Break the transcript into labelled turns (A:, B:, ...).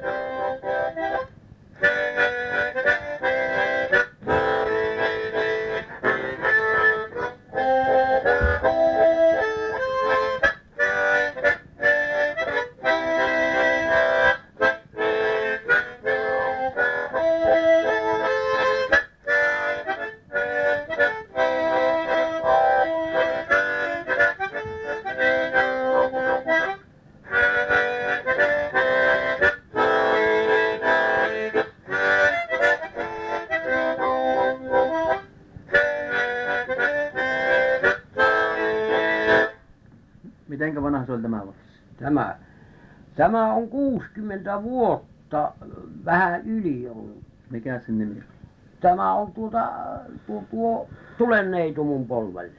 A: Thank you. Miten vanha se oli tämä lassi?
B: Tämä, tämä on 60 vuotta vähän yli ollut. Tämä on tuota, tuo, tuo Tulenneitu mun polvelle.